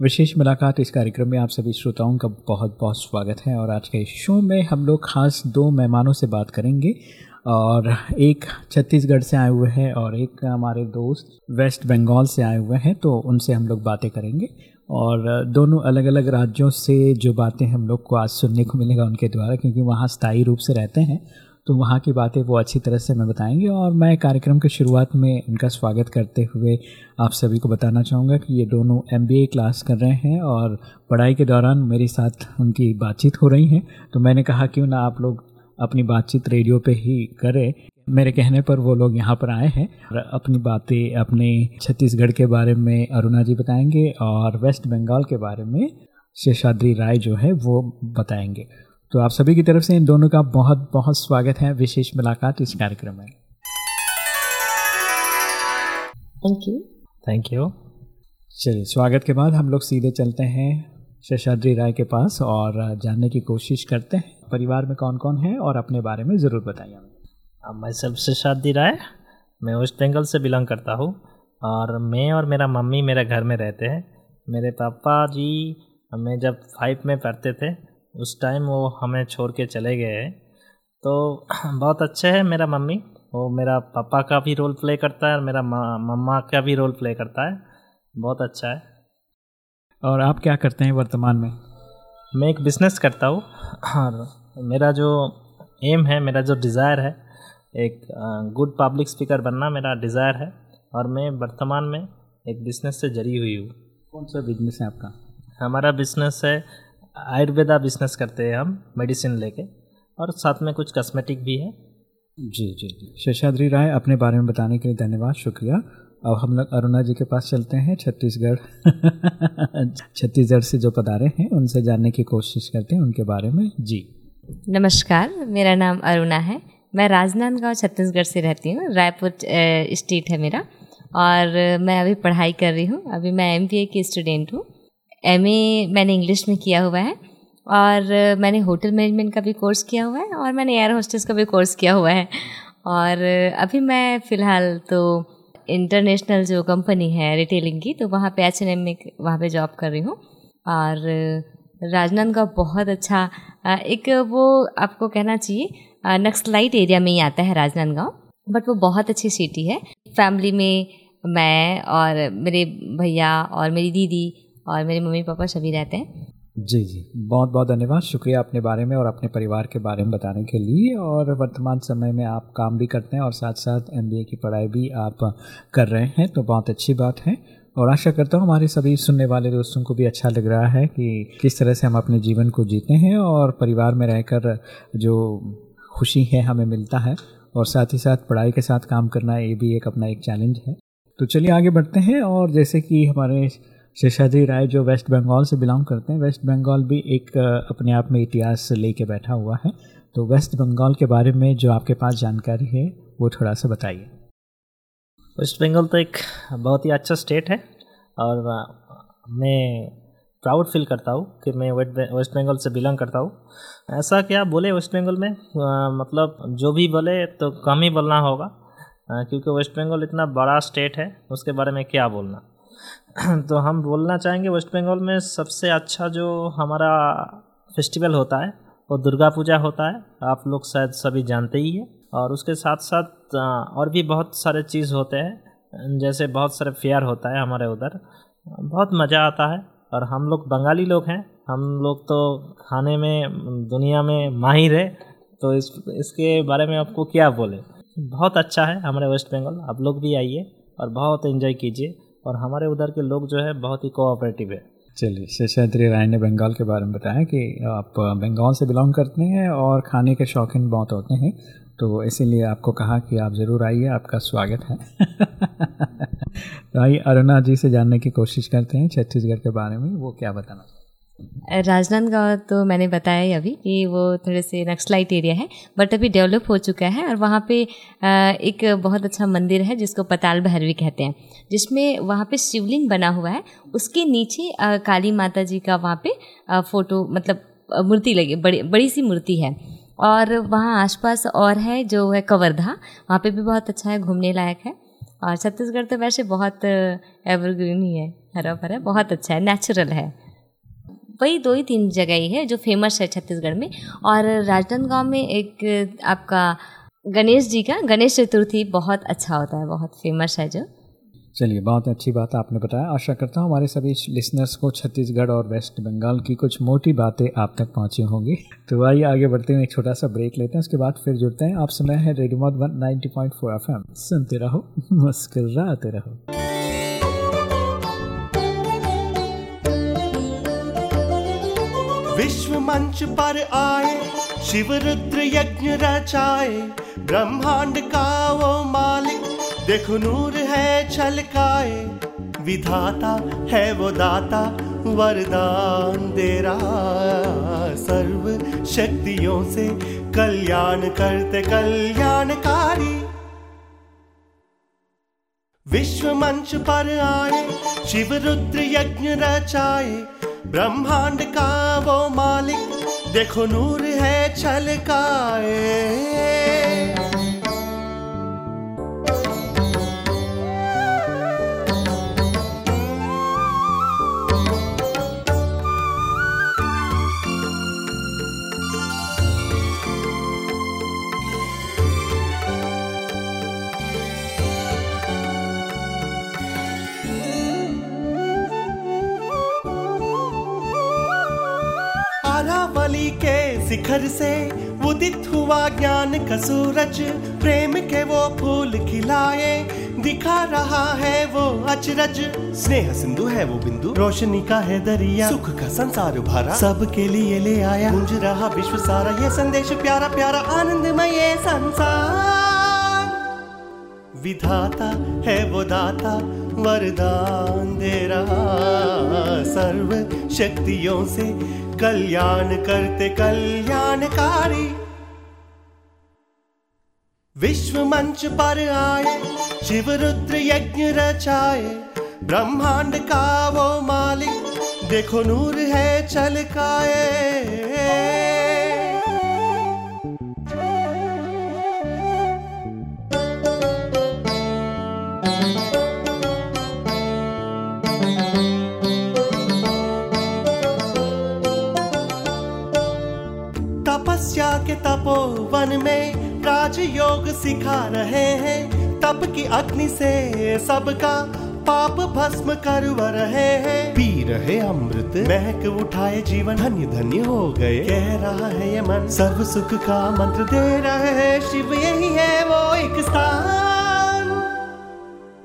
विशेष मुलाकात इस कार्यक्रम में आप सभी श्रोताओं का बहुत बहुत स्वागत है और आज के शो में हम लोग खास दो मेहमानों से बात करेंगे और एक छत्तीसगढ़ से आए हुए हैं और एक हमारे दोस्त वेस्ट बंगाल से आए हुए हैं तो उनसे हम लोग बातें करेंगे। और दोनों अलग अलग राज्यों से जो बातें हम लोग को आज सुनने को मिलेगा उनके द्वारा, क्योंकि वहाँ स्थायी रूप से रहते हैं। तो वहाँ की बातें वो अच्छी तरह से हमें बताएँगे और मैं कार्यक्रम के शुरुआत में उनका स्वागत करते हुए आप सभी को बताना चाहूँगा कि ये दोनों एमबीए क्लास कर रहे हैं और पढ़ाई के दौरान मेरे साथ उनकी बातचीत हो रही है। तो मैंने कहा, क्यों ना आप लोग अपनी बातचीत रेडियो पे ही करें? मेरे कहने पर वो लोग यहाँ पर आए हैं और अपनी बातें अपने छत्तीसगढ़ के बारे में अरुणा जी बताएँगे और वेस्ट बंगाल के बारे में शेषाद्री राय जो है वो बताएँगे। तो आप सभी की तरफ़ से इन दोनों का बहुत बहुत स्वागत है विशेष मुलाकात इस कार्यक्रम में। थैंक यू थैंक यू चलिए स्वागत के बाद हम लोग सीधे चलते हैं शेषाद्री राय के पास और जानने की कोशिश करते हैं परिवार में कौन कौन है और अपने बारे में ज़रूर बताइए हमें। मैं सब शेषाद्री राय मैं वेस्ट बंगाल से बिलोंग करता हूँ और मैं और मेरा मम्मी मेरे घर में रहते हैं। मेरे पापा जी हमें जब फाइव में पढ़ते थे उस टाइम वो हमें छोड़ के चले गए तो बहुत अच्छे है मेरा मम्मी। वो मेरा पापा का भी रोल प्ले करता है और मेरा मम्मा का भी रोल प्ले करता है। बहुत अच्छा है। और आप क्या करते हैं वर्तमान में? मैं एक बिज़नेस करता हूँ। और मेरा जो एम है मेरा जो डिज़ायर है एक गुड पब्लिक स्पीकर बनना मेरा डिज़ायर है। और मैं वर्तमान में एक बिज़नेस से जड़ी हुई हूँ। कौन सा बिज़नेस है आपका? हमारा बिज़नेस है आयुर्वेदा बिज़नेस करते हैं हम मेडिसिन लेके और साथ में कुछ कॉस्मेटिक भी है। जी जी जी। शेषाद्री राय अपने बारे में बताने के लिए धन्यवाद शुक्रिया। अब हम लोग अरुणा जी के पास चलते हैं छत्तीसगढ़ छत्तीसगढ़ से जो पधारे हैं उनसे जानने की कोशिश करते हैं उनके बारे में। जी। नमस्कार मेरा नाम अरुणा है। मैं राजनांदगांव छत्तीसगढ़ से रहती हूँ रायपुर स्टेट है मेरा। और मैं अभी पढ़ाई कर रही हूँ अभी मैं एम की स्टूडेंट हूँ। एमए मैंने इंग्लिश में किया हुआ है और मैंने होटल मैनेजमेंट का भी कोर्स किया हुआ है और मैंने एयर होस्टेस का भी कोर्स किया हुआ है। और अभी मैं फ़िलहाल तो इंटरनेशनल जो कंपनी है रिटेलिंग की तो वहाँ पे एच एन एम में वहाँ पे जॉब कर रही हूँ। और राजनांदगांव बहुत अच्छा एक वो आपको कहना चाहिए नक्सलाइट एरिया में ही आता है राजनांदगांव बट वो बहुत अच्छी सिटी है। फैमिली में मैं और मेरे भैया और मेरी दीदी और मेरे मम्मी पापा सभी रहते हैं। जी जी। बहुत बहुत धन्यवाद। शुक्रिया अपने बारे में और अपने परिवार के बारे में बताने के लिए। और वर्तमान समय में आप काम भी करते हैं और साथ साथ एम की पढ़ाई भी आप कर रहे हैं तो बहुत अच्छी बात है। और आशा करता हूँ हमारे सभी सुनने वाले दोस्तों को भी अच्छा लग रहा है कि किस तरह से हम अपने जीवन को जीते हैं और परिवार में रहकर जो खुशी है, हमें मिलता है। और साथ ही साथ पढ़ाई के साथ काम करना ये भी एक अपना एक चैलेंज है। तो चलिए आगे बढ़ते हैं और जैसे कि हमारे शेषाद्री राय जो वेस्ट बंगाल से बिलोंग करते हैं वेस्ट बंगाल भी एक अपने आप में इतिहास लेके बैठा हुआ है। तो वेस्ट बंगाल के बारे में जो आपके पास जानकारी है वो थोड़ा सा बताइए। वेस्ट बंगाल तो एक बहुत ही अच्छा स्टेट है और मैं प्राउड फील करता हूँ कि मैं वेस्ट बंगाल से बिलोंग करता हूँ। ऐसा क्या बोले वेस्ट बंगाल में? आ, मतलब जो भी बोले तो कम ही बोलना होगा आ, क्योंकि वेस्ट बंगाल इतना बड़ा स्टेट है उसके बारे में क्या बोलना? तो हम बोलना चाहेंगे वेस्ट बंगाल में सबसे अच्छा जो हमारा फेस्टिवल होता है, वो दुर्गा पूजा होता है। आप लोग शायद सभी जानते ही हैं। और उसके साथ साथ और भी बहुत सारे चीज़ होते हैं। जैसे बहुत सारे फेयर होता है हमारे उधर। बहुत मज़ा आता है। और हम लोग बंगाली लोग हैं। हम लोग तो खाने में, दुनिया में माहिर है। तो इस, इसके बारे में आपको क्या बोले? बहुत अच्छा है हमारे वेस्ट बंगाल। आप लोग भी आइए और बहुत इन्जॉय कीजिए। और हमारे उधर के लोग जो है बहुत ही कोऑपरेटिव है। चलिए शेषाद्री राय ने बंगाल के बारे में बताया कि आप बंगाल से बिलोंग करते हैं और खाने के शौकीन बहुत होते हैं। तो इसीलिए आपको कहा कि आप ज़रूर आइए, आपका स्वागत है। तो आइए, अरुणा जी से जानने की कोशिश करते हैं छत्तीसगढ़ के बारे में, वो क्या बताना राजनांदगांव तो मैंने बताया अभी कि वो थोड़े से नक्सलाइट एरिया है बट अभी डेवलप हो चुका है और वहाँ पे एक बहुत अच्छा मंदिर है जिसको पताल भैरवी कहते हैं, जिसमें वहाँ पे शिवलिंग बना हुआ है। उसके नीचे काली माता जी का वहाँ पे फ़ोटो मतलब मूर्ति लगी, बड़ी बड़ी सी मूर्ति है। और वहाँ आसपास और है जो है कवर्धा, वहाँ पे भी बहुत अच्छा है, घूमने लायक है। और छत्तीसगढ़ तो वैसे बहुत एवरग्रीन ही है हरा भरा बहुत अच्छा है नेचुरल है। वही दो ही तीन जगह ही है जो फ़ेमस है छत्तीसगढ़ में। और राजनांदगांव में एक, आपका गणेश जी का, गणेश चतुर्थी बहुत अच्छा होता है, बहुत फ़ेमस है जो। चलिए, बहुत अच्छी बात आपने बताया। आशा करता हूँ हमारे सभी लिसनर्स को छत्तीसगढ़ और वेस्ट बंगाल की कुछ मोटी बातें आप तक पहुँची होंगी। तो आइए, आगे बढ़ते हुए एक छोटा सा ब्रेक लेते हैं, उसके बाद फिर जुड़ते हैं। आप सुना है रेडियो मॉड one ninety point four F M सुनते रहो, मुस्कराते रहो। विश्व मंच पर आए शिव रुद्र यज्ञ रचाए, ब्रह्मांड का वो मालिक, देखो नूर है छलकाए, विधाता है वो दाता, वरदान दे रहा सर्व शक्तियों से, कल्याण करते कल्याणकारी। विश्व मंच पर आए शिव रुद्र यज्ञ रचाए ब्रह्मांड का वो मालिक देखो नूर है छलकाए। शिखर से उदित हुआ ज्ञान का सूरज प्रेम के वो फूल खिलाए। दिखा रहा है वो अचरज। स्नेह सिंधु है वो बिंदु। रोशनी का है दरिया। सुख का संसार भरा सबके लिए ले आया। गुंज रहा विश्व सारा। ये संदेश प्यारा प्यारा आनंदमय ये संसार। विधाता है वो दाता वरदान दे रहा। सर्व शक्तियों से कल्याण करते कल्याणकारी। विश्व मंच पर आए शिव रुद्र यज्ञ रचाए, ब्रह्मांड का वो मालिक, देखो नूर है छलकाए तपोवन में राजयोग सिखा रहे हैं। तप की अग्नि से सबका पाप भस्म कर रहे हैं। पी रहे अमृत। महक उठाए जीवन। धन्य धन्य हो गए। कह रहा है ये मन। सर्व सुख का मंत्र दे रहे हैं। शिव यही है वो एक स्थान।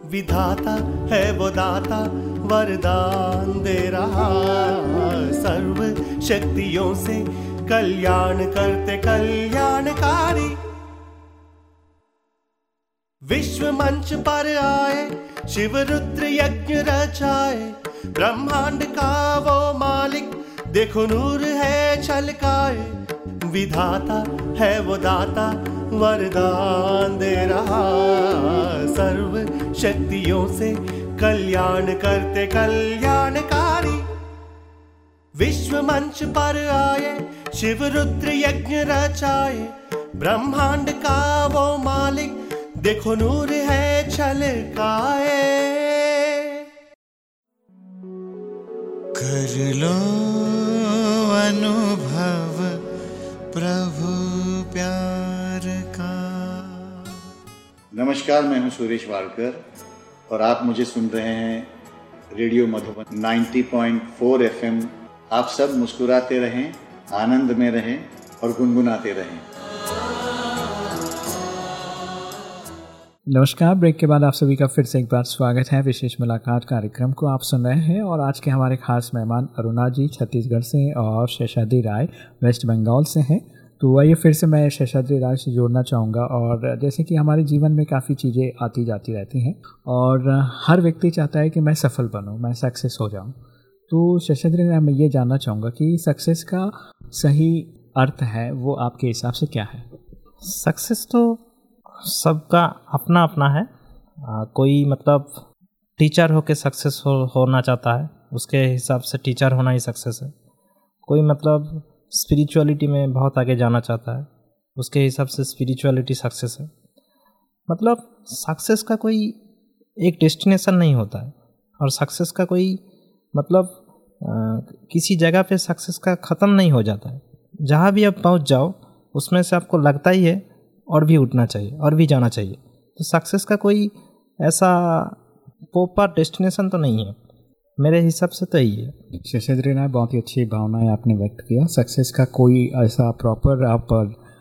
विधाता है वो दाता। वरदान दे रहा। सर्व शक्तियों से कल्याण करते कल्याणकारी। विश्व मंच पर आए, शिव रुद्र यज्ञ रचाए। ब्रह्मांड का वो मालिक, देखो नूर है छलकाए। विधाता है वो दाता, वरदान दे रहा। सर्व शक्तियों से कल्याण करते कल्याणकारी। विश्व मंच पर आए शिव रुद्र यज्ञ रचाए ब्रह्मांड का वो मालिक देखो नूर है छलकाए। कर लो अनुभव प्रभु प्यार का। नमस्कार मैं हूँ सुरेश वाड़कर और आप मुझे सुन रहे हैं रेडियो मधुबन 90.4 एफएम आप सब मुस्कुराते रहें, आनंद में रहें और गुनगुनाते रहें। नमस्कार, ब्रेक के बाद आप सभी का फिर से एक बार स्वागत है। विशेष मुलाकात कार्यक्रम को आप सुन रहे हैं और आज के हमारे खास मेहमान अरुणा जी छत्तीसगढ़ से और शेषाद्री राय वेस्ट बंगाल से हैं। तो आइए फिर से मैं शेषाद्री राय से जोड़ना चाहूँगा और जैसे कि हमारे जीवन में काफ़ी चीज़ें आती जाती रहती हैं और हर व्यक्ति चाहता है कि मैं सफल बनूँ, मैं सक्सेस हो जाऊँ। तो शशद्र मैं ये जानना चाहूँगा कि सक्सेस का सही अर्थ है वो आपके हिसाब से क्या है? सक्सेस तो सबका अपना अपना है। आ, कोई मतलब टीचर हो के सक्सेस हो होना चाहता है उसके हिसाब से टीचर होना ही सक्सेस है। कोई मतलब स्पिरिचुअलिटी में बहुत आगे जाना चाहता है उसके हिसाब से स्पिरिचुअलिटी सक्सेस है। मतलब सक्सेस का कोई एक डेस्टिनेशन नहीं होता है और सक्सेस का कोई मतलब किसी जगह पे सक्सेस का ख़त्म नहीं हो जाता है। जहाँ भी आप पहुँच जाओ, उसमें से आपको लगता ही है और भी उठना चाहिए, और भी जाना चाहिए। तो सक्सेस का कोई ऐसा प्रॉपर डेस्टिनेशन तो नहीं है। मेरे हिसाब से तो यही है। शशद्री ने बहुत ही अच्छी भावनाएँ आपने व्यक्त किया सक्सेस का कोई ऐसा प्रॉपर आप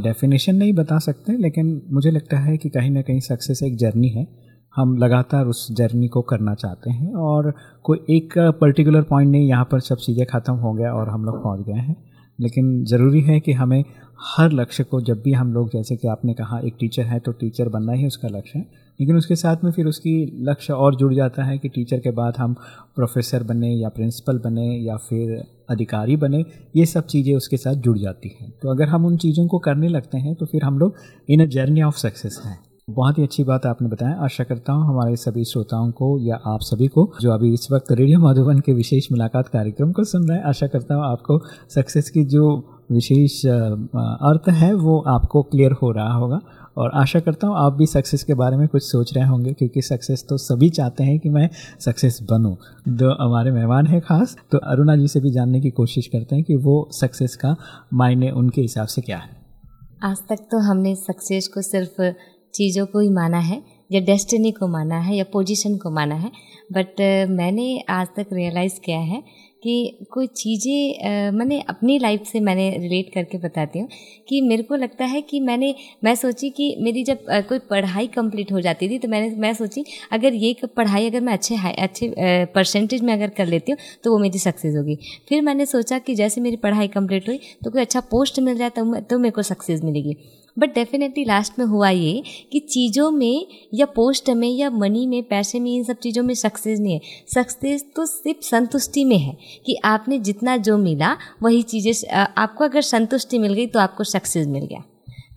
डेफिनेशन नहीं बता सकते, लेकिन मुझे लगता है कि कहीं ना कहीं सक्सेस एक जर्नी है। हम लगातार उस जर्नी को करना चाहते हैं और कोई एक पर्टिकुलर पॉइंट नहीं, यहाँ पर सब चीज़ें ख़त्म हो गया और हम लोग पहुँच गए हैं। लेकिन ज़रूरी है कि हमें हर लक्ष्य को, जब भी हम लोग, जैसे कि आपने कहा, एक टीचर है तो टीचर बनना ही उसका लक्ष्य है। लेकिन उसके साथ में फिर उसकी लक्ष्य और जुड़ जाता है कि टीचर के बाद हम प्रोफेसर बने या प्रिंसिपल बने या फिर अधिकारी बने, ये सब चीज़ें उसके साथ जुड़ जाती हैं। तो अगर हम उन चीज़ों को करने लगते हैं तो फिर हम लोग in a journey of success हैं। बहुत ही अच्छी बात आपने बताया। आशा करता हूँ हमारे सभी श्रोताओं को या आप सभी को जो अभी इस वक्त रेडियो माधुबन के विशेष मुलाकात कार्यक्रम को सुन रहे हैं, आशा करता हूँ आपको सक्सेस की जो विशेष अर्थ है वो आपको क्लियर हो रहा होगा। और आशा करता हूँ आप भी सक्सेस के बारे में कुछ सोच रहे होंगे, क्योंकि सक्सेस तो सभी चाहते हैं कि मैं सक्सेस बनूँ। जो हमारे मेहमान हैं खास तो अरुणा जी से भी जानने की कोशिश करते हैं कि वो सक्सेस का मायने उनके हिसाब से क्या है। आज तक तो हमने सक्सेस को सिर्फ़ चीज़ों को ही माना है या डेस्टिनी को माना है या पोजीशन को माना है। बट मैंने आज तक रियलाइज़ किया है कि कोई चीज़ें मैंने अपनी लाइफ से मैंने रिलेट करके बताती हूँ कि मेरे को लगता है कि मैंने मैं सोची कि मेरी जब कोई पढ़ाई कंप्लीट हो जाती थी तो मैंने मैं सोची अगर ये पढ़ाई अगर मैं अच्छे हाई अच्छे परसेंटेज में अगर कर लेती हूँ तो वो मेरी सक्सेस होगी। फिर मैंने सोचा कि जैसे मेरी पढ़ाई कंप्लीट हुई तो कोई अच्छा पोस्ट मिल जाए तो, तो मेरे को सक्सेस मिलेगी। बट डेफिनेटली लास्ट में हुआ ये कि चीज़ों में या पोस्ट में या मनी में पैसे में इन सब चीज़ों में सक्सेस नहीं है। सक्सेस तो सिर्फ़ संतुष्टि में है कि आपने जितना जो मिला वही चीज़ें आपको अगर संतुष्टि मिल गई तो आपको सक्सेस मिल गया।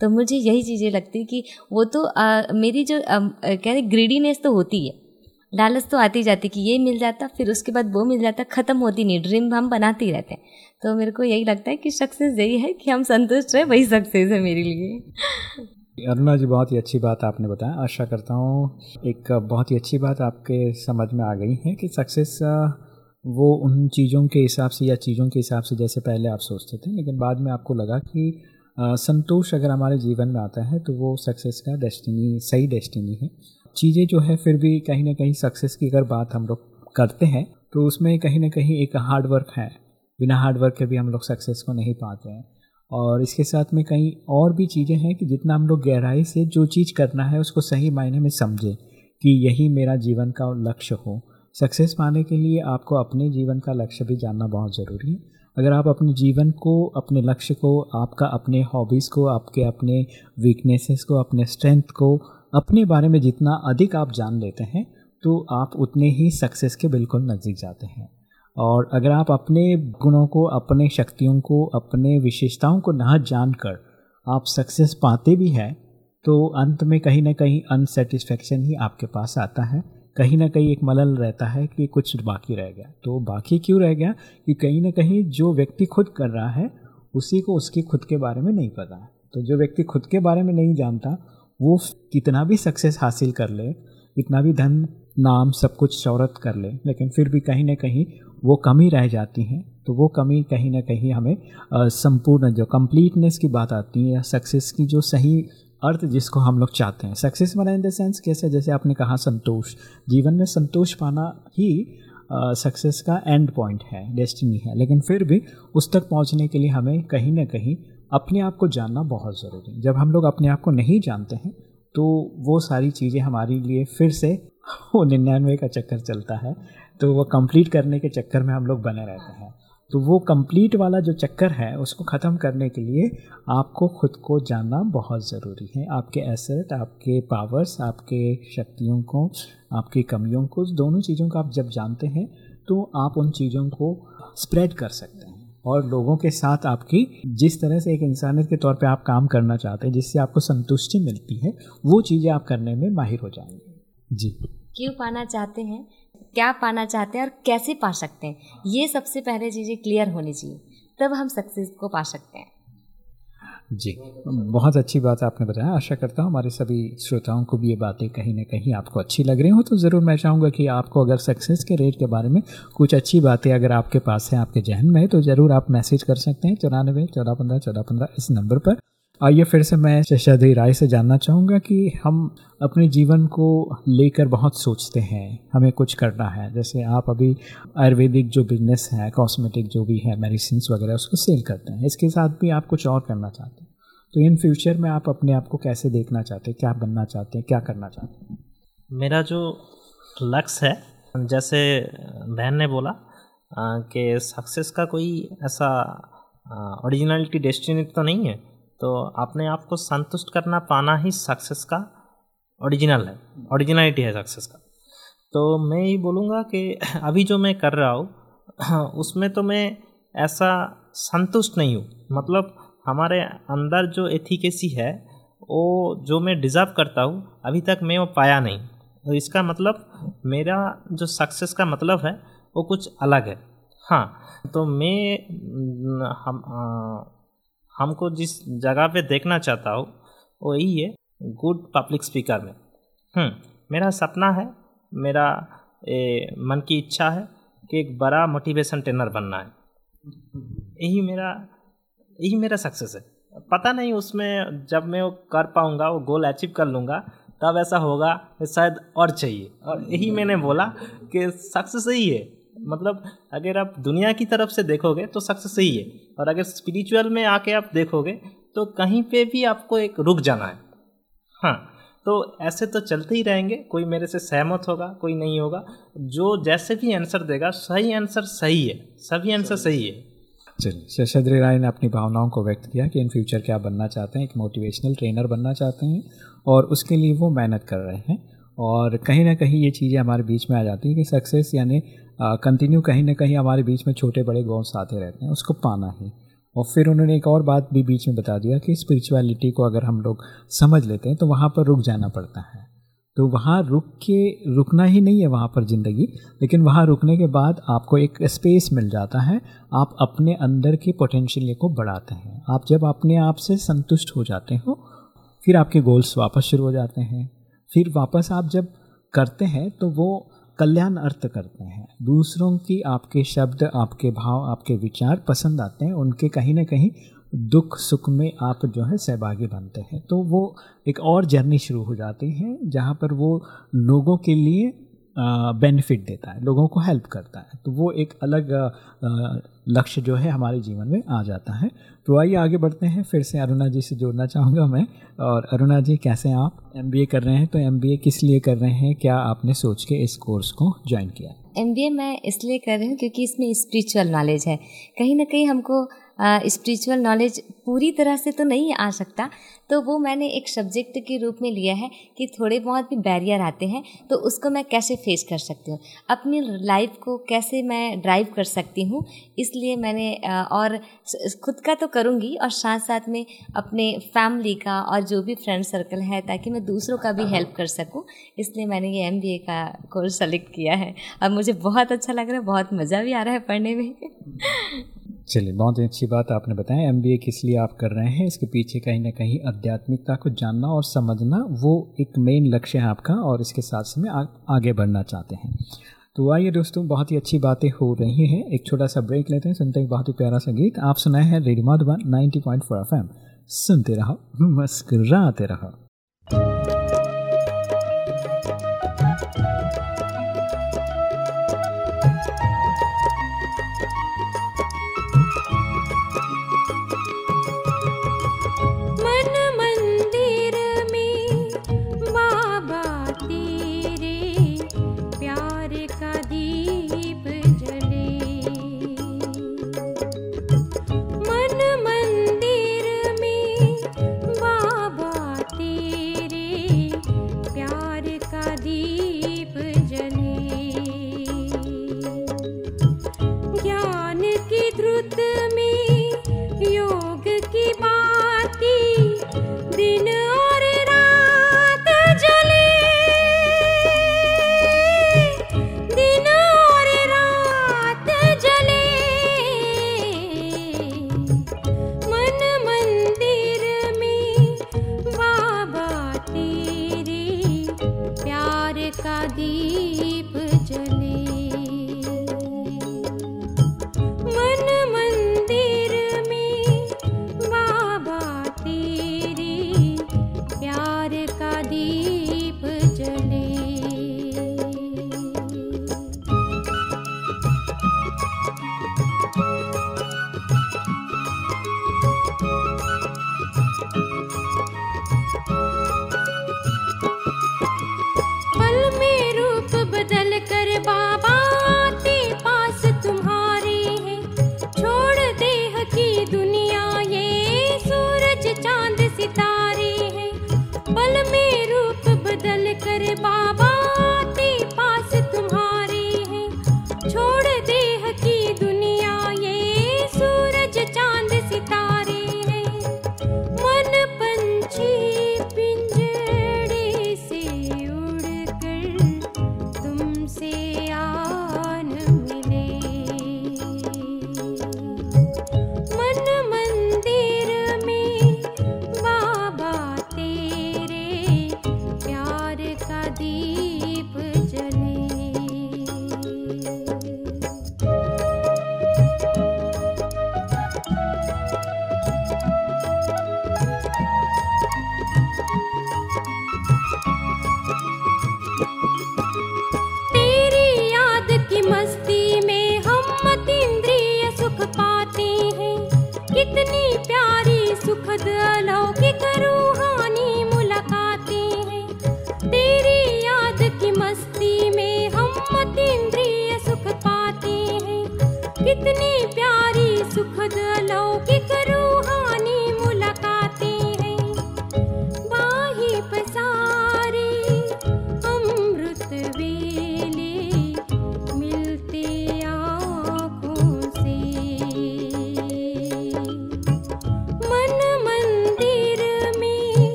तो मुझे यही चीज़ें लगती कि वो तो आ, मेरी जो कह रहे ग्रीडीनेस तो होती है। लालच तो आती जाती कि ये मिल जाता, फिर उसके बाद वो मिल जाता, ख़त्म होती नहीं, ड्रीम हम बनाते ही रहते हैं। तो मेरे को यही लगता है कि सक्सेस यही है कि हम संतुष्ट रहे, वही सक्सेस है मेरे लिए। अरुणा जी, बहुत ही अच्छी बात आपने बताया। आशा करता हूँ एक बहुत ही अच्छी बात आपके समझ में आ गई है कि सक्सेस, वो उन चीज़ों के हिसाब से या चीज़ों के हिसाब से जैसे पहले आप सोचते थे, लेकिन बाद में आपको लगा कि संतोष अगर हमारे जीवन में आता है तो वो सक्सेस का डेस्टिनी, सही डेस्टिनी है। चीज़ें जो है, फिर भी कहीं ना कहीं सक्सेस की अगर बात हम लोग करते हैं तो उसमें कहीं ना कहीं एक हार्डवर्क है। बिना हार्डवर्क के भी हम लोग सक्सेस को नहीं पाते हैं। और इसके साथ में कहीं और भी चीज़ें हैं कि जितना हम लोग गहराई से जो चीज़ करना है, उसको सही मायने में समझें कि यही मेरा जीवन का लक्ष्य हो। सक्सेस पाने के लिए आपको अपने जीवन का लक्ष्य भी जानना बहुत ज़रूरी है। अगर आप अपने जीवन को, अपने लक्ष्य को, आपका अपने हॉबीज़ को, आपके अपने वीकनेसेस को, अपने स्ट्रेंथ को अपने बारे में जितना अधिक आप जान लेते हैं तो आप उतने ही सक्सेस के बिल्कुल नज़दीक जाते हैं। और अगर आप अपने गुणों को, अपने शक्तियों को, अपने विशेषताओं को ना जानकर आप सक्सेस पाते भी हैं तो अंत में कहीं ना कहीं अनसेटिस्फेक्शन ही आपके पास आता है। कहीं ना कहीं एक मलल रहता है कि कुछ बाकी रह गया। तो बाकी क्यों रह गया? कि कहीं ना कहीं जो व्यक्ति खुद कर रहा है, उसी को उसके खुद के बारे में नहीं पता। तो जो व्यक्ति खुद के बारे में नहीं जानता वो कितना भी सक्सेस हासिल कर ले, कितना भी धन, नाम, सब कुछ शौरत कर ले, लेकिन फिर भी कहीं ना कहीं वो कमी रह जाती हैं तो वो कमी कहीं ना कहीं हमें संपूर्ण जो कंप्लीटनेस की बात आती है या सक्सेस की जो सही अर्थ जिसको हम लोग चाहते हैं। सक्सेस वाला इन द सेंस कैसे? जैसे आपने कहा संतोष। जीवन में संतोष पाना ही सक्सेस का एंड पॉइंट है डेस्टिनी है, लेकिन फिर भी उस तक पहुँचने के लिए हमें कहीं ना कहीं अपने आप को जानना बहुत ज़रूरी है। जब हम लोग अपने आप को नहीं जानते हैं तो वो सारी चीज़ें हमारे लिए फिर से, वो निन्यानवे का चक्कर चलता है तो वो कंप्लीट करने के चक्कर में हम लोग बने रहते हैं। तो वो कंप्लीट वाला जो चक्कर है, उसको ख़त्म करने के लिए आपको खुद को जानना बहुत ज़रूरी है। आपके एसेट आपके पावर्स आपके शक्तियों को, आपकी कमियों को, दोनों चीज़ों को आप जब जानते हैं तो आप उन चीज़ों को स्प्रेड कर सकते हैं। और लोगों के साथ आपकी जिस तरह से एक इंसानियत के तौर पे आप काम करना चाहते हैं, जिससे आपको संतुष्टि मिलती है, वो चीज़ें आप करने में माहिर हो जाएँगे। जी। क्यों पाना चाहते हैं? क्या पाना चाहते हैं और कैसे पा सकते हैं? ये सबसे पहले चीज़ें क्लियर होनी चाहिए, तब हम सक्सेस को पा सकते हैं। जी। बहुत अच्छी बात आपने बताया। आशा करता हूँ हमारे सभी श्रोताओं को भी ये बातें कहीं ना कहीं आपको अच्छी लग रही हो। तो ज़रूर मैं चाहूँगा कि आपको अगर सक्सेस के रेट के बारे में कुछ अच्छी बातें अगर आपके पास हैं, आपके जहन में है तो ज़रूर आप मैसेज कर सकते हैं। चौरानवे, चौदह पंद्रह चौदह पंद्रह इस नंबर पर। आइए फिर से मैं शशादी राय से जानना चाहूँगा कि हम अपने जीवन को लेकर बहुत सोचते हैं, हमें कुछ करना है। जैसे आप अभी आयुर्वेदिक जो बिज़नेस है कॉस्मेटिक जो भी है मेडिसिन वगैरह, उसको सेल करते हैं। इसके साथ भी आप कुछ और करना चाहते हैं। तो इन फ्यूचर में आप अपने आप को कैसे देखना चाहते हैं, क्या बनना चाहते हैं, क्या करना चाहते हैं? मेरा जो लक्ष्य है, जैसे बहन ने बोला कि सक्सेस का कोई ऐसा ओरिजिनलिटी डेस्टिनी तो नहीं है तो अपने आप को संतुष्ट करना पाना ही सक्सेस का ओरिजिनल है। ओरिजिनलिटी है सक्सेस का। तो मैं ये बोलूँगा कि अभी जो मैं कर रहा हूँ, उसमें तो मैं ऐसा संतुष्ट नहीं हूँ। मतलब हमारे अंदर जो एथिकेसी है, वो जो मैं डिज़र्व करता हूँ, अभी तक मैं वो पाया नहीं। तो इसका मतलब मेरा जो सक्सेस का मतलब है, वो कुछ अलग है। हाँ तो मैं हम हमको जिस जगह पे देखना चाहता हूँ वो यही है गुड पब्लिक स्पीकर में। हम्म, मेरा सपना है मेरा ए, मन की इच्छा है कि एक बड़ा मोटिवेशन ट्रेनर बनना है। यही मेरा यही मेरा सक्सेस है। पता नहीं उसमें जब मैं वो कर पाऊँगा वो गोल अचीव कर लूँगा तब ऐसा होगा शायद और चाहिए। और यही मैंने बोला कि सक्सेस यही है। मतलब अगर आप दुनिया की तरफ़ से देखोगे तो सक्सेस ही है। और अगर स्पिरिचुअल में आके आप देखोगे तो कहीं पे भी आपको एक रुक जाना है। हाँ तो ऐसे तो चलते ही रहेंगे। कोई मेरे से सहमत होगा कोई नहीं होगा। जो जैसे भी आंसर देगा सही आंसर सही है। सभी आंसर सही है। चलिए शशद्री राय ने अपनी भावनाओं को व्यक्त किया कि इन फ्यूचर क्या बनना चाहते हैं एक मोटिवेशनल ट्रेनर बनना चाहते हैं और उसके लिए वो मेहनत कर रहे हैं। और कहीं ना कहीं ये चीज़ें हमारे बीच में आ जाती हैं कि सक्सेस यानी कंटिन्यू कहीं ना कहीं हमारे बीच में छोटे बड़े गोल्स आते रहते हैं, उसको पाना ही। और फिर उन्होंने एक और बात भी बीच में बता दिया कि स्पिरिचुअलिटी को अगर हम लोग समझ लेते हैं तो वहाँ पर रुक जाना पड़ता है। तो वहाँ रुक के, रुकना ही नहीं है वहाँ पर ज़िंदगी, लेकिन वहाँ रुकने के बाद आपको एक स्पेस मिल जाता है, आप अपने अंदर के पोटेंशियल को बढ़ाते हैं। आप जब अपने आप से संतुष्ट हो जाते हो, फिर आपके गोल्स वापस शुरू हो जाते हैं। फिर वापस आप जब करते हैं तो वो कल्याण अर्थ करते हैं। दूसरों की आपके शब्द, आपके भाव, आपके विचार पसंद आते हैं, उनके कहीं ना कहीं दुख, सुख में आप जो है सहभागी बनते हैं। तो वो एक और जर्नी शुरू हो जाती है, जहाँ पर वो लोगों के लिए बेनिफिट देता है, लोगों को हेल्प करता है। तो वो एक अलग लक्ष्य जो है हमारे जीवन में आ जाता है। तो आइए आगे बढ़ते हैं। फिर से अरुणा जी से जोड़ना चाहूँगा मैं। और अरुणा जी, कैसे आप एमबीए कर रहे हैं? तो एमबीए किस लिए कर रहे हैं? क्या आपने सोच के इस कोर्स को ज्वाइन किया? एमबीए मैं इसलिए कर रही हूँ क्योंकि इसमें स्पिरिचुअल नॉलेज है। कहीं ना कहीं हमको स्पिरिचुअल नॉलेज पूरी तरह से तो नहीं आ सकता। तो वो मैंने एक सब्जेक्ट के रूप में लिया है कि थोड़े बहुत भी बैरियर आते हैं तो उसको मैं कैसे फेस कर सकती हूँ? अपनी लाइफ को कैसे मैं ड्राइव कर सकती हूँ? इसलिए मैंने और खुद का तो करूँगी और साथ साथ में अपने फैमिली का और जो भी फ्रेंड सर्कल है ताकि मैं दूसरों का भी हेल्प कर सकूँ। इसलिए मैंने ये एमबीए का कोर्स सेलेक्ट किया है। और मुझे बहुत अच्छा लग रहा है, बहुत मज़ा भी आ रहा है पढ़ने में। चलिए बहुत ही अच्छी बात आपने बताया एमबीए किस लिए आप कर रहे हैं इसके पीछे कहीं ना कहीं आध्यात्मिकता को जानना और समझना वो एक मेन लक्ष्य है आपका और इसके साथ आ, आगे बढ़ना चाहते हैं। तो आइए दोस्तों बहुत ही अच्छी बातें हो रही हैं। एक छोटा सा ब्रेक लेते हैं सुनते हैं बहुत ही प्यारा सा गीत। आप सुनाए हैं radio Madhuban ninety point four F सुनते रहो मस्कराते रहो।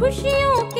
खुशियों के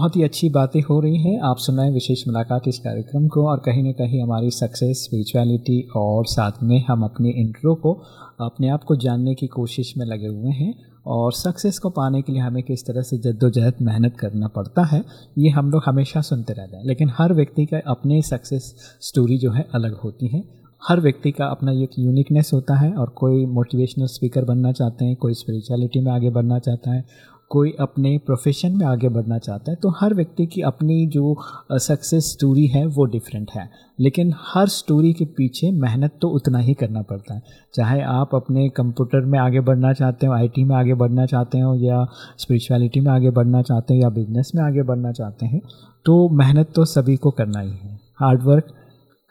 बहुत ही अच्छी बातें हो रही हैं। आप सुनाएँ विशेष मुलाकात इस कार्यक्रम को और कहीं ना कहीं हमारी सक्सेस स्पिरिचुअलिटी और साथ में हम अपने इंट्रो को अपने आप को जानने की कोशिश में लगे हुए हैं और सक्सेस को पाने के लिए हमें किस तरह से जद्दोजहद मेहनत करना पड़ता है, ये हम लोग हमेशा सुनते रहते हैं। लेकिन हर व्यक्ति का अपने सक्सेस स्टोरी जो है अलग होती है। हर व्यक्ति का अपना एक यूनिकनेस होता है और कोई मोटिवेशनल स्पीकर बनना चाहते हैं, कोई स्पिरिचुअलिटी में आगे बढ़ना चाहता है कोई अपने प्रोफेशन में आगे बढ़ना चाहता है तो हर व्यक्ति की अपनी जो सक्सेस स्टोरी है, वो डिफरेंट है। लेकिन हर स्टोरी के पीछे मेहनत तो उतना ही करना पड़ता है। चाहे आप अपने कंप्यूटर में आगे बढ़ना चाहते हो आईटी में आगे बढ़ना चाहते हो, या स्पिरिचुअलिटी में आगे बढ़ना चाहते हो, या बिज़नेस में आगे बढ़ना चाहते हैं तो मेहनत तो सभी को करना ही है। हार्डवर्क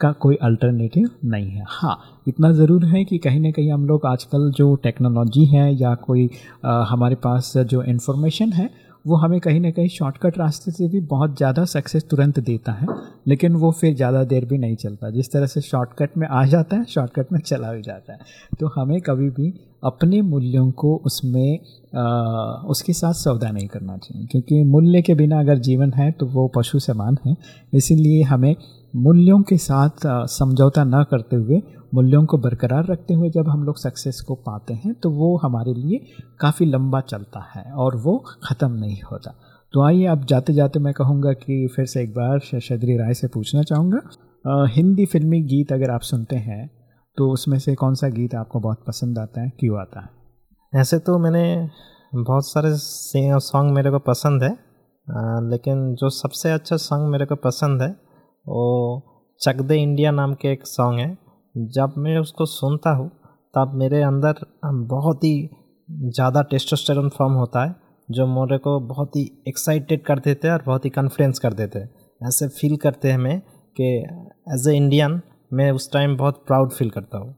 का कोई अल्टरनेटिव नहीं है। हाँ इतना ज़रूर है कि कहीं ना कहीं हम लोग आजकल जो टेक्नोलॉजी है या कोई आ, हमारे पास जो इन्फॉर्मेशन है वो हमें कहीं ना कहीं शॉर्टकट रास्ते से भी बहुत ज़्यादा सक्सेस तुरंत देता है लेकिन वो फिर ज़्यादा देर भी नहीं चलता। जिस तरह से शॉर्टकट में आ जाता है शॉर्टकट में चला भी जाता है। तो हमें कभी भी अपने मूल्यों को उसमें आ, उसके साथ सौदा नहीं करना चाहिए क्योंकि मूल्य के बिना अगर जीवन है तो वो पशु समान है। इसीलिए हमें मूल्यों के साथ समझौता न करते हुए मूल्यों को बरकरार रखते हुए जब हम लोग सक्सेस को पाते हैं तो वो हमारे लिए काफ़ी लंबा चलता है और वो ख़त्म नहीं होता। तो आइए अब जाते जाते मैं कहूँगा कि फिर से एक बार शशद्री राय से पूछना चाहूँगा। हिंदी फिल्मी गीत अगर आप सुनते हैं तो उसमें से कौन सा गीत आपको बहुत पसंद आता है क्यों आता है? ऐसे तो मैंने बहुत सारे सॉन्ग मेरे को पसंद है आ, लेकिन जो सबसे अच्छा सॉन्ग मेरे को पसंद है वो चक दे इंडिया नाम के एक सॉन्ग है। जब मैं उसको सुनता हूँ, तब मेरे अंदर बहुत ही ज़्यादा टेस्टोस्टेरोन फॉर्म होता है, जो मोरे को बहुत ही एक्साइटेड कर देते हैं और बहुत ही कॉन्फिडेंस कर देते हैं। ऐसे फील करते हैं मैं कि एज ए इंडियन मैं उस टाइम बहुत प्राउड फील करता हूँ।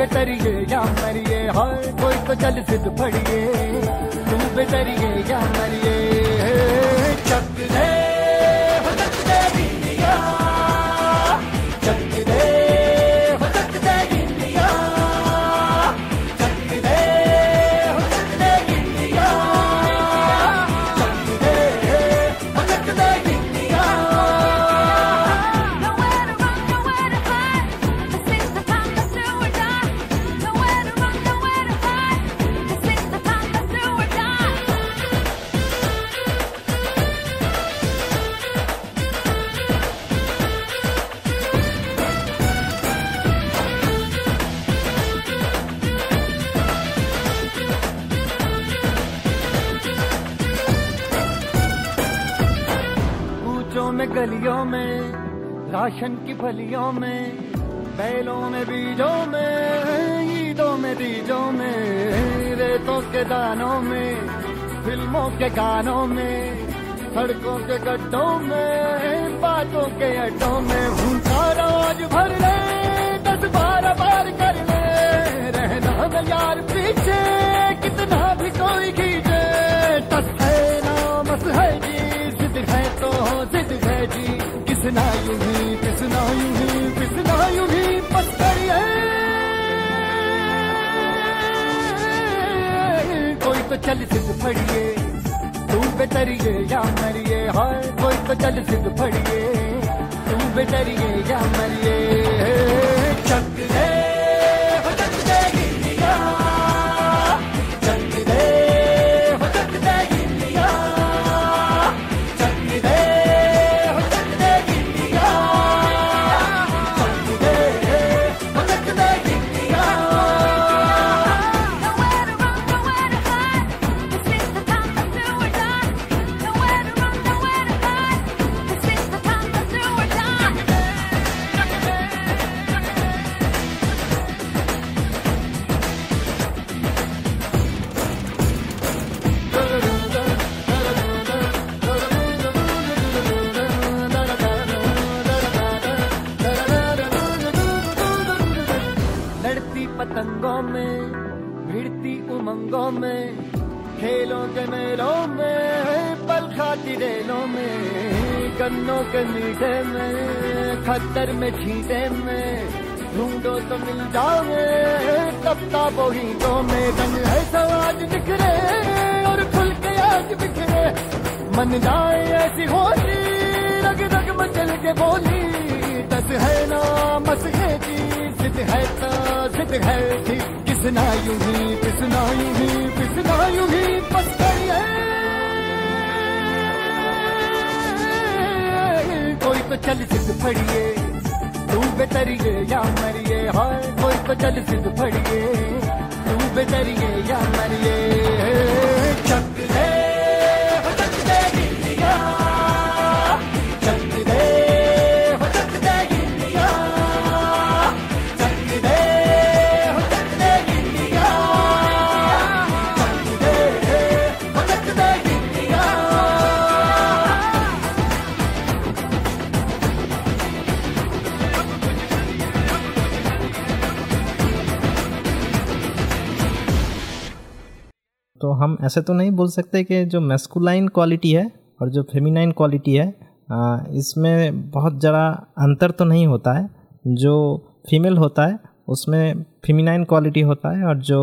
बेतरिए या मरिए, हर कोई तो चल सिद्ध फड़िए तू बेतरिए या मरिए। चक दे राशन की फलियों में, बैलों में, बीजों में, ईदों में बीजों में, रेतों के दानों में, फ़िल्मों के गानों में, सड़कों के गड्ढों में, बातों के अड्डों में भूखा रोज भर चल सिद्ध फड़िए, तू बेतरिए या मरिए हाय कोई तो चल सिद्ध फड़िए, तू बेतरिए या मरिए। चक उमंगों में, खेलों के मेलों में, पल खाती रेलों में, गन्नों के मीठे में खतर में छींटे में, ढूंढो तो मिल जाओगे तब ताबो हीटों में, रंग है समाज बिखरे और खुल के आज बिखरे। मन जाए ऐसी होली रग रग मचल के बोली, दस है ना, मस है जिद है तो जिद है जी किसना यूँ ही, किसना यूँ ही, किसना यूँ ही बस कोई तो चल सिद्ध फड़िए तू बेतरिए या मरिए, हाय, कोई तो चल सिद्ध फड़िए तू बेतरिए या मरिए। हम ऐसे तो नहीं बोल सकते कि जो मेस्कुलाइन क्वालिटी है और जो फेमिनाइन क्वालिटी है इसमें बहुत ज़रा अंतर तो नहीं होता है। जो फीमेल होता है, उसमें फेमिनाइन क्वालिटी होता है और जो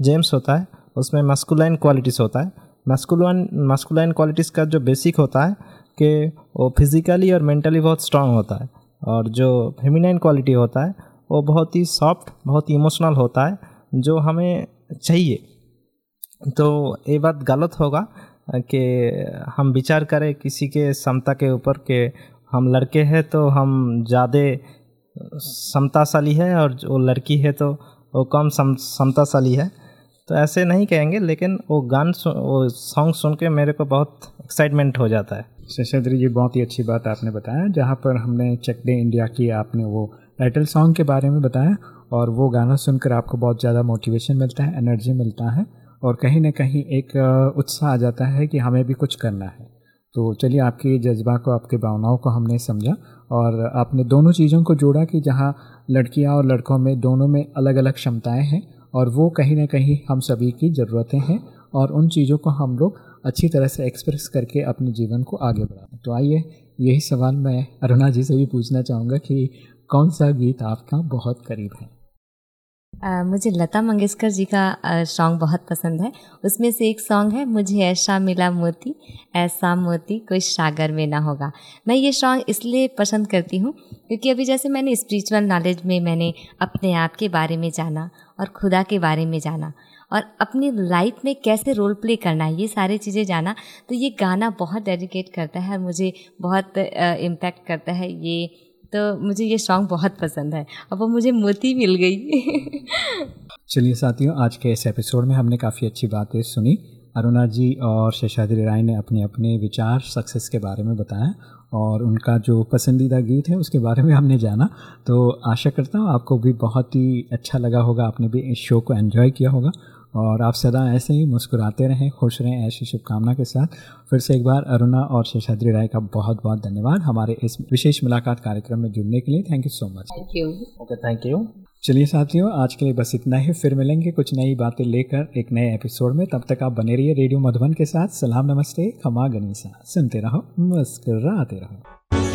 जेम्स होता है, उसमें मस्कुलाइन क्वालिटीज़ होता है। मस्कुलाइन मस्कुलाइन क्वालिटीज़ का जो बेसिक होता है कि वो फिज़िकली और मेंटली बहुत स्ट्रांग होता है और जो फेमिनाइन क्वालिटी होता है, वो बहुत ही सॉफ्ट बहुत ही इमोशनल होता है, जो हमें चाहिए। तो ये बात गलत होगा कि हम विचार करें किसी के समता के ऊपर कि हम लड़के हैं तो हम ज़्यादा समताशाली है और जो लड़की है तो वो कम समताशाली है। तो ऐसे नहीं कहेंगे, लेकिन वो गान वो सॉन्ग सुन के मेरे को बहुत एक्साइटमेंट हो जाता है। शशाद्री जी बहुत ही अच्छी बात आपने बताया, जहाँ पर हमने चक डे इंडिया की आपने वो टाइटल सॉन्ग के बारे में बताया, और वो गाना सुनकर आपको बहुत ज़्यादा मोटिवेशन मिलता है एनर्जी मिलता है। और कहीं ना कहीं एक उत्साह आ जाता है कि हमें भी कुछ करना है। तो चलिए आपके जज्बा को, आपके भावनाओं को हमने समझा और आपने दोनों चीज़ों को जोड़ा कि जहाँ लड़कियाँ और लड़कों में दोनों में अलग अलग क्षमताएँ हैं और वो कहीं ना कहीं हम सभी की ज़रूरतें हैं और उन चीज़ों को हम लोग अच्छी तरह से एक्सप्रेस करके अपने जीवन को आगे बढ़ाएँ। तो आइए, यही सवाल मैं अरुणा जी से भी पूछना चाहूँगा कि कौन सा गीत आपका बहुत करीब है? मुझे लता मंगेशकर जी का सॉन्ग बहुत पसंद है। उसमें से एक सॉन्ग है, मुझे ऐसा मिला मोती, ऐसा मोती कोई सागर में ना होगा। मैं ये सॉन्ग इसलिए पसंद करती हूँ, क्योंकि अभी जैसे मैंने स्पिरिचुअल नॉलेज में मैंने अपने आप के बारे में जाना और खुदा के बारे में जाना और अपनी लाइफ में कैसे रोल प्ले करना है, ये सारी चीज़ें जाना तो ये गाना बहुत डेडिकेट करता है और मुझे बहुत इम्पेक्ट करता है। ये तो मुझे ये सॉन्ग बहुत पसंद है। और वो मुझे मोती मिल गई। चलिए साथियों, आज के इस एपिसोड में हमने काफ़ी अच्छी बातें सुनी। अरुणा जी और शेषाद्री राय ने अपने अपने विचार सक्सेस के बारे में बताया और उनका जो पसंदीदा गीत है उसके बारे में हमने जाना। तो आशा करता हूँ आपको भी बहुत ही अच्छा लगा होगा, आपने भी इस शो को एंजॉय किया होगा। और आप सदा ऐसे ही मुस्कुराते रहें खुश रहें ऐसी शुभकामना के साथ। फिर से एक बार अरुणा और शेषाद्री राय का बहुत बहुत धन्यवाद हमारे इस विशेष मुलाकात कार्यक्रम में जुड़ने के लिए। Thank you so much thank you okay thank you चलिए साथियों आज के लिए बस इतना ही। फिर मिलेंगे कुछ नई बातें लेकर एक नए एपिसोड में। तब तक आप बने रहिए रेडियो मधुबन के साथ। सलाम नमस्ते खमा गनीसा। सुनते रहो मुस्कुराते रहो।